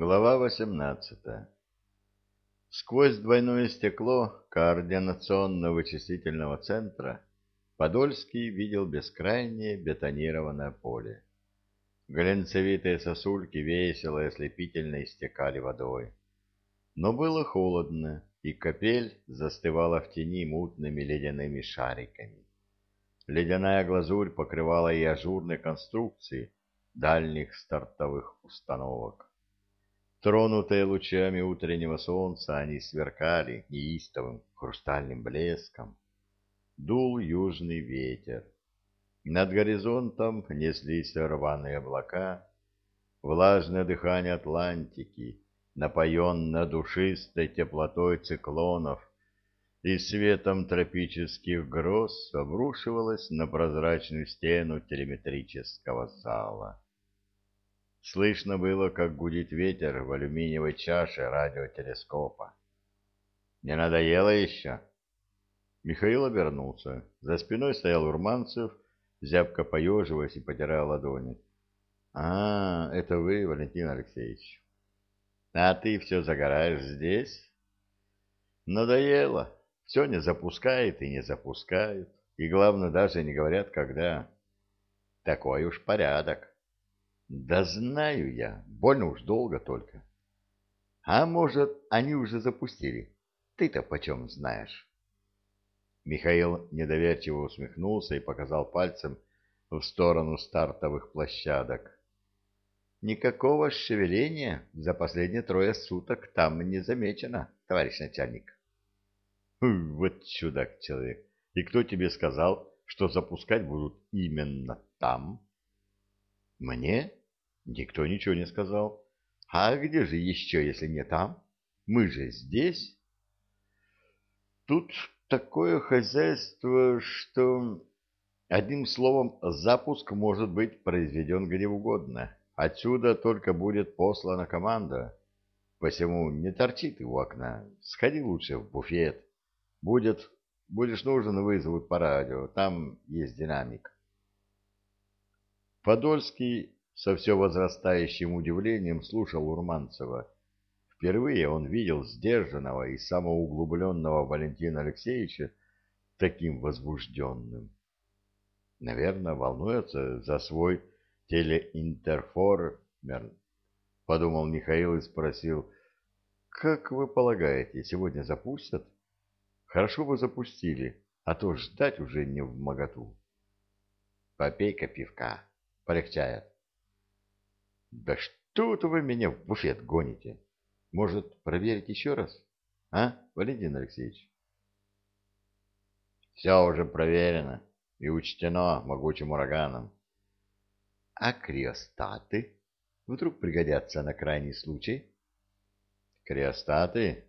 Глава 18. Сквозь двойное стекло координационно-вычислительного центра Подольский видел бескрайнее бетонированное поле. Глянцевитые сосульки весело и ослепительно истекали водой. Но было холодно, и капель застывала в тени мутными ледяными шариками. Ледяная глазурь покрывала и ажурные конструкции дальних стартовых установок. Тронутые лучами утреннего солнца, они сверкали неистовым хрустальным блеском. Дул южный ветер. Над горизонтом неслись рваные облака. Влажное дыхание Атлантики, напоенно душистой теплотой циклонов и светом тропических гроз, обрушивалось на прозрачную стену телеметрического зала. Слышно было, как гудит ветер в алюминиевой чаше радиотелескопа. «Не надоело еще?» Михаил обернулся. За спиной стоял Урманцев, зябко поеживаясь и потирая ладони. «А, это вы, Валентин Алексеевич. А ты все загораешь здесь?» «Надоело. Все не запускает и не запускают. И, главное, даже не говорят, когда. Такой уж порядок». Да знаю я, больно уж долго только. А может, они уже запустили? Ты-то почем знаешь? Михаил недоверчиво усмехнулся и показал пальцем в сторону стартовых площадок. Никакого шевеления за последние трое суток там не замечено, товарищ начальник. Вот чудак человек. И кто тебе сказал, что запускать будут именно там? Мне? Никто ничего не сказал. А где же еще, если не там? Мы же здесь. Тут такое хозяйство, что... Одним словом, запуск может быть произведен где угодно. Отсюда только будет послана команда. Посему не торчи ты у окна. Сходи лучше в буфет. Будет, будешь нужен, вызовут по радио. Там есть динамик. Подольский со все возрастающим удивлением слушал Урманцева. Впервые он видел сдержанного и самоуглубленного Валентина Алексеевича таким возбужденным. Наверное, волнуется за свой телеинтерформер, подумал Михаил и спросил, как вы полагаете, сегодня запустят? Хорошо бы запустили, а то ждать уже не в моготу. Попей-ка пивка, полегчает. Да что-то вы меня в буфет гоните. Может, проверить еще раз? А, Валентин Алексеевич? Все уже проверено и учтено могучим ураганом. А криостаты вдруг пригодятся на крайний случай? Криостаты?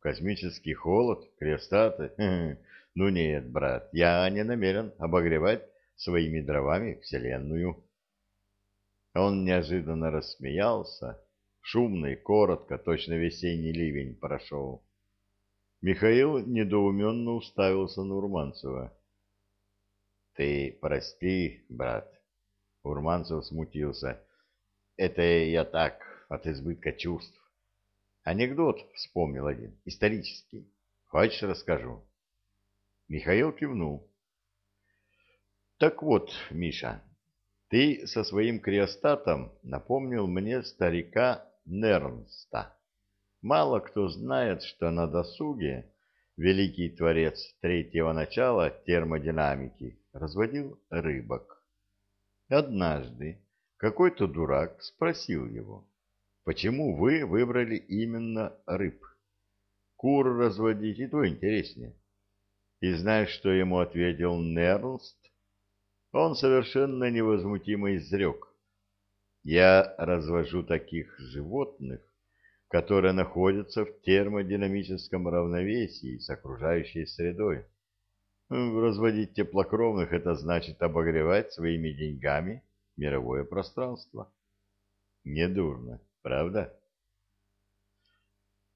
Космический холод? Криостаты? Ну нет, брат, я не намерен обогревать своими дровами Вселенную. Он неожиданно рассмеялся, шумно и коротко, точно весенний ливень прошел. Михаил недоуменно уставился на Урманцева. — Ты прости, брат. Урманцев смутился. — Это я так, от избытка чувств. Анекдот вспомнил один, исторический. Хочешь, расскажу? Михаил кивнул. — Так вот, Миша, ты со своим креостатом напомнил мне старика Нернста. Мало кто знает, что на досуге великий творец третьего начала термодинамики разводил рыбок. Однажды какой-то дурак спросил его, почему вы выбрали именно рыб? Кур разводить и то интереснее. И знаешь, что ему ответил Нернст? Он совершенно невозмутимо изрек. Я развожу таких животных, которые находятся в термодинамическом равновесии с окружающей средой. Разводить теплокровных — это значит обогревать своими деньгами мировое пространство. Недурно, правда?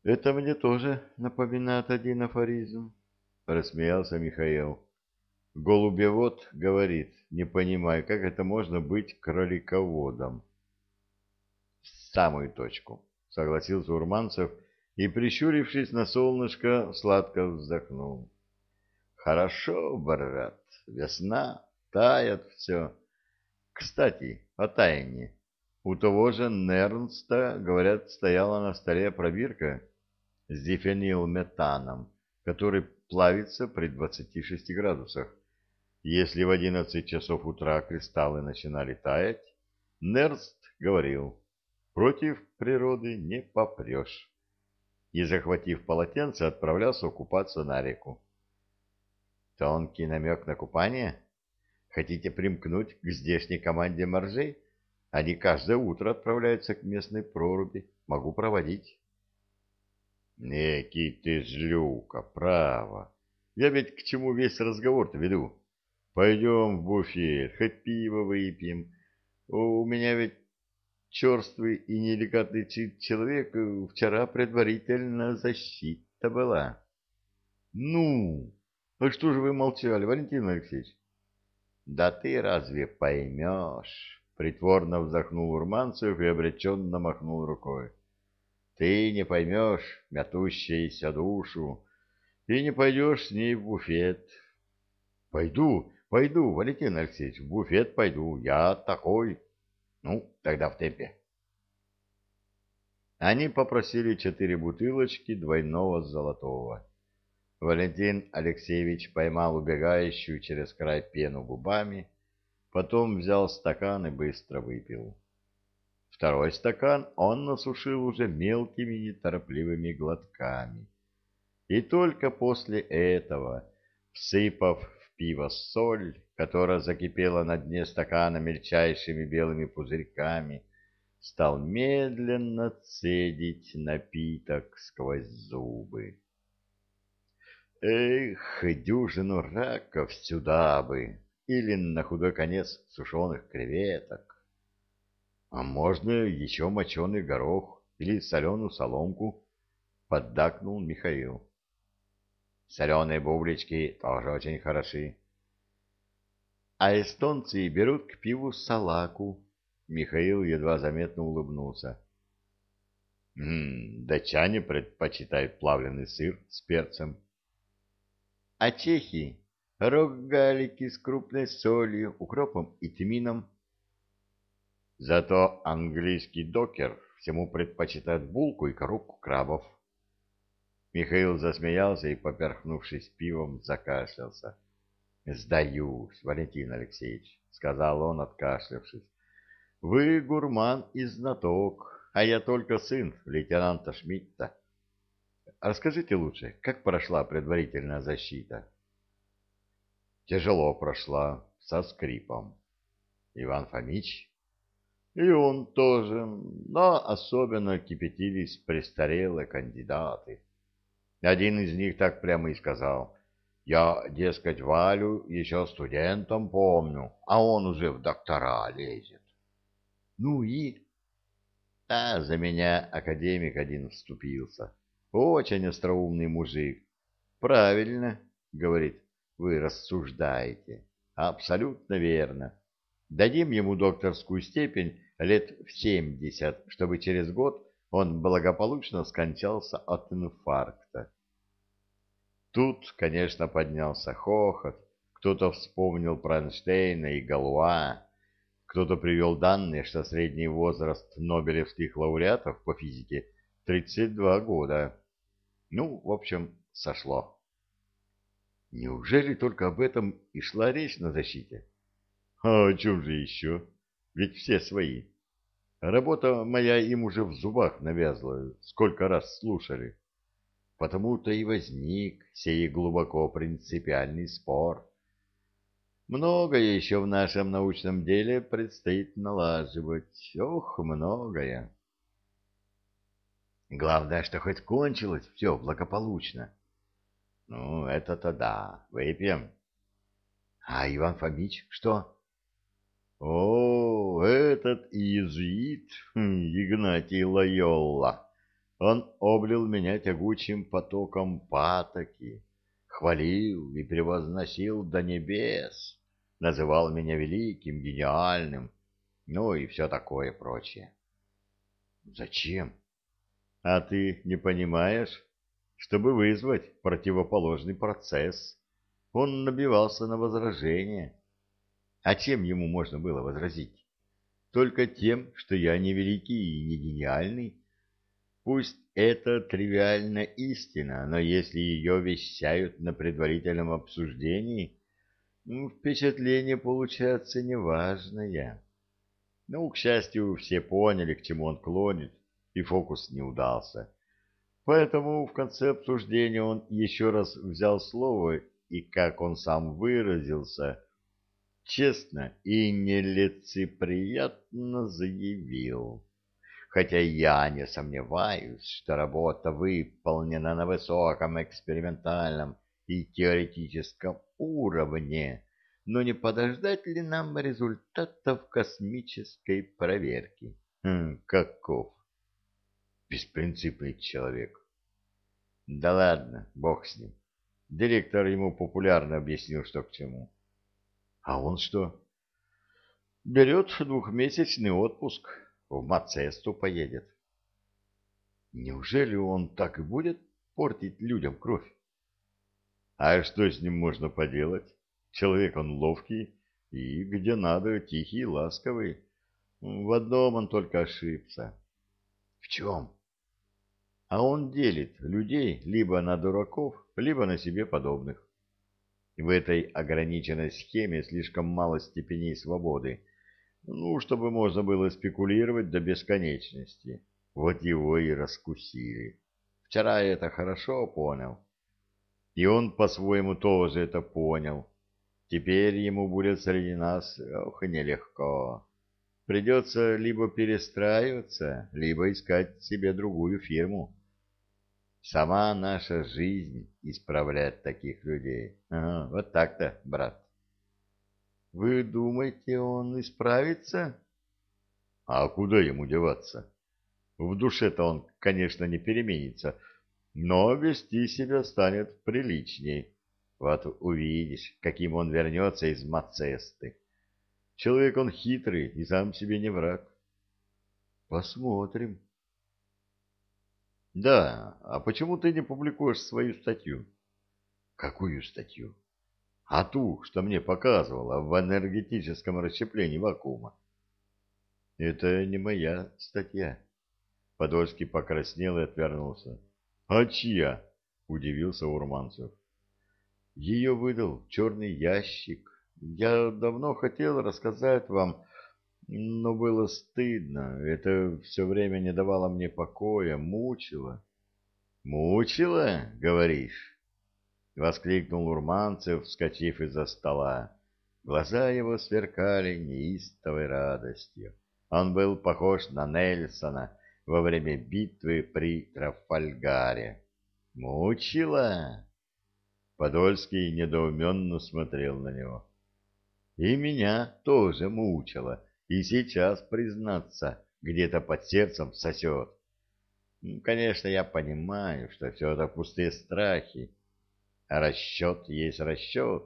Это мне тоже напоминает один афоризм, — рассмеялся Михаил. Голубевод говорит, не понимаю, как это можно быть кролиководом. самую точку, согласился Урманцев и, прищурившись на солнышко, сладко вздохнул. Хорошо, брат, весна, тает все. Кстати, о таянии. У того же Нернста, говорят, стояла на столе пробирка с дифенилметаном, который плавится при 26 градусах. Если в 11 часов утра кристаллы начинали таять, Нерст говорил, против природы не попрешь. И, захватив полотенце, отправлялся купаться на реку. Тонкий намек на купание? Хотите примкнуть к здешней команде моржей? Они каждое утро отправляются к местной проруби. Могу проводить. Некий ты злюка, право. Я ведь к чему весь разговор-то веду? Пойдем в буфет, хоть пиво выпьем. У меня ведь черствый и неделикатный человек вчера предварительно защита была. Ну, а что же вы молчали, Валентин Алексеевич? Да ты разве поймешь? Притворно вздохнул Урманцев и обреченно махнул рукой. Ты не поймешь мятущаяся душу, и не пойдешь с ней в буфет. Пойду, пойду, Валентин Алексеевич, в буфет пойду, я такой. Ну, тогда в темпе. Они попросили четыре бутылочки двойного золотого. Валентин Алексеевич поймал убегающую через край пену губами, потом взял стакан и быстро выпил. Второй стакан он насушил уже мелкими неторопливыми глотками. И только после этого, всыпав пиво соль, которая закипела на дне стакана мельчайшими белыми пузырьками, стал медленно цедить напиток сквозь зубы. Эх, дюжину раков сюда бы, или на худой конец сушеных креветок. А можно еще моченый горох или соленую соломку, поддакнул Михаил. Соленые бублички тоже очень хороши. А эстонцы берут к пиву салаку. Михаил едва заметно улыбнулся. Датчане предпочитают плавленый сыр с перцем. А чехи — рогалики с крупной солью, укропом и тмином. Зато английский докер всему предпочитает булку и коробку крабов. Михаил засмеялся и, поперхнувшись пивом, закашлялся. — Сдаюсь, Валентин Алексеевич, — сказал он, откашлявшись. — Вы гурман и знаток, а я только сын лейтенанта Шмидта. Расскажите лучше, как прошла предварительная защита? — Тяжело прошла, со скрипом. Иван Фомич и он тоже, но особенно кипятились престарелые кандидаты. Один из них так прямо и сказал, я, дескать, Валю еще студентом помню, а он уже в доктора лезет. Ну и... А за меня академик один вступился. Очень остроумный мужик. Правильно, говорит, вы рассуждаете. Абсолютно верно. Дадим ему докторскую степень лет в семьдесят, чтобы через год он благополучно скончался от инфаркта. Тут, конечно, поднялся хохот, кто-то вспомнил про Эйнштейна и Галуа, кто-то привел данные, что средний возраст нобелевских лауреатов по физике 32 года. Ну, в общем, сошло. Неужели только об этом и шла речь на защите? А о чем же еще? ведь все свои. Работа моя им уже в зубах навязла, сколько раз слушали. Потому-то и возник сей глубоко принципиальный спор. Многое еще в нашем научном деле предстоит налаживать. Ох, многое. Главное, что хоть кончилось все благополучно. Ну, это-то да. Выпьем. А Иван Фомич что? О, этот иезуит, хм, Игнатий Лайолла, он облил меня тягучим потоком патоки, хвалил и превозносил до небес, называл меня великим, гениальным, ну и все такое прочее. Зачем? А ты не понимаешь? Чтобы вызвать противоположный процесс. Он набивался на возражение. А чем ему можно было возразить? Только тем, что я не великий и не гениальный. Пусть это тривиальная истина, но если ее вещают на предварительном обсуждении, ну, впечатление получается неважное. Ну, к счастью, все поняли, к чему он клонит, и фокус не удался. Поэтому в конце обсуждения он еще раз взял слово и, как он сам выразился, честно и нелицеприятно заявил. Хотя я не сомневаюсь, что работа выполнена на высоком экспериментальном и теоретическом уровне, но не подождать ли нам результатов космической проверки? Хм, каков? Беспринципный человек. Да ладно, бог с ним. Директор ему популярно объяснил, что к чему. А он что? Берет двухмесячный отпуск, в Мацесту поедет. Неужели он так и будет портить людям кровь? А что с ним можно поделать? Человек он ловкий и, где надо, тихий и ласковый. В одном он только ошибся. В чем? А он делит людей либо на дураков, либо на себе подобных. В этой ограниченной схеме слишком мало степеней свободы, ну, чтобы можно было спекулировать до бесконечности. Вот его и раскусили. Вчера я это хорошо понял. И он по-своему тоже это понял. Теперь ему будет среди нас, ох, нелегко. Придется либо перестраиваться, либо искать себе другую фирму. Сама наша жизнь исправляет таких людей. Ага, вот так-то, брат. Вы думаете, он исправится? А куда ему деваться? В душе-то он, конечно, не переменится, но вести себя станет приличней. Вот увидишь, каким он вернется из Мацесты. Человек он хитрый и сам себе не враг. Посмотрим. Да, а почему ты не публикуешь свою статью? Какую статью? А ту, что мне показывала в энергетическом расщеплении вакуума. Это не моя статья. Подольский покраснел и отвернулся. А чья? Удивился Урманцев. Ее выдал черный ящик. Я давно хотел рассказать вам но было стыдно. Это все время не давало мне покоя, мучило. «Мучило, говоришь?» — воскликнул Урманцев, вскочив из-за стола. Глаза его сверкали неистовой радостью. Он был похож на Нельсона во время битвы при Трафальгаре. «Мучило?» Подольский недоуменно смотрел на него. «И меня тоже мучило» И сейчас, признаться, где-то под сердцем сосет. Конечно, я понимаю, что все это пустые страхи. А расчет есть расчет.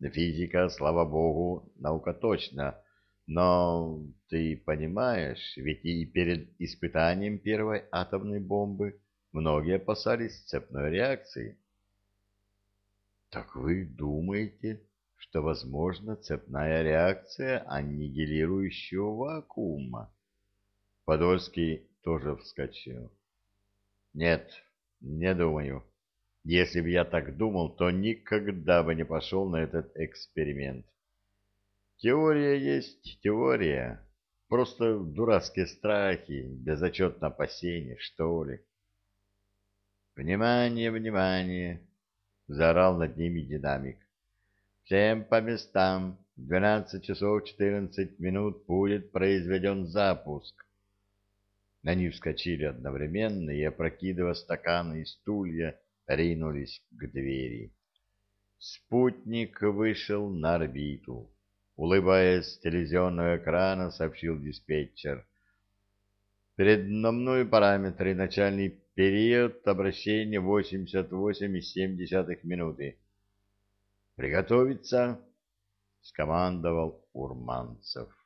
Физика, слава богу, наука точно. Но ты понимаешь, ведь и перед испытанием первой атомной бомбы многие опасались цепной реакции. Так вы думаете, что возможна цепная реакция аннигилирующего вакуума. Подольский тоже вскочил. Нет, не думаю. Если бы я так думал, то никогда бы не пошел на этот эксперимент. Теория есть теория. Просто дурацкие страхи, безотчетное опасение, что ли. «Внимание, внимание!» — заорал над ними динамик. Всем по местам. В 12 часов 14 минут будет произведен запуск. Они вскочили одновременно и, опрокидывая стаканы и стулья, ринулись к двери. Спутник вышел на орбиту. Улыбаясь с телевизионного экрана, сообщил диспетчер. Передо параметры начальный период обращения 88,7 минуты. «Приготовиться!» — скомандовал Урманцев.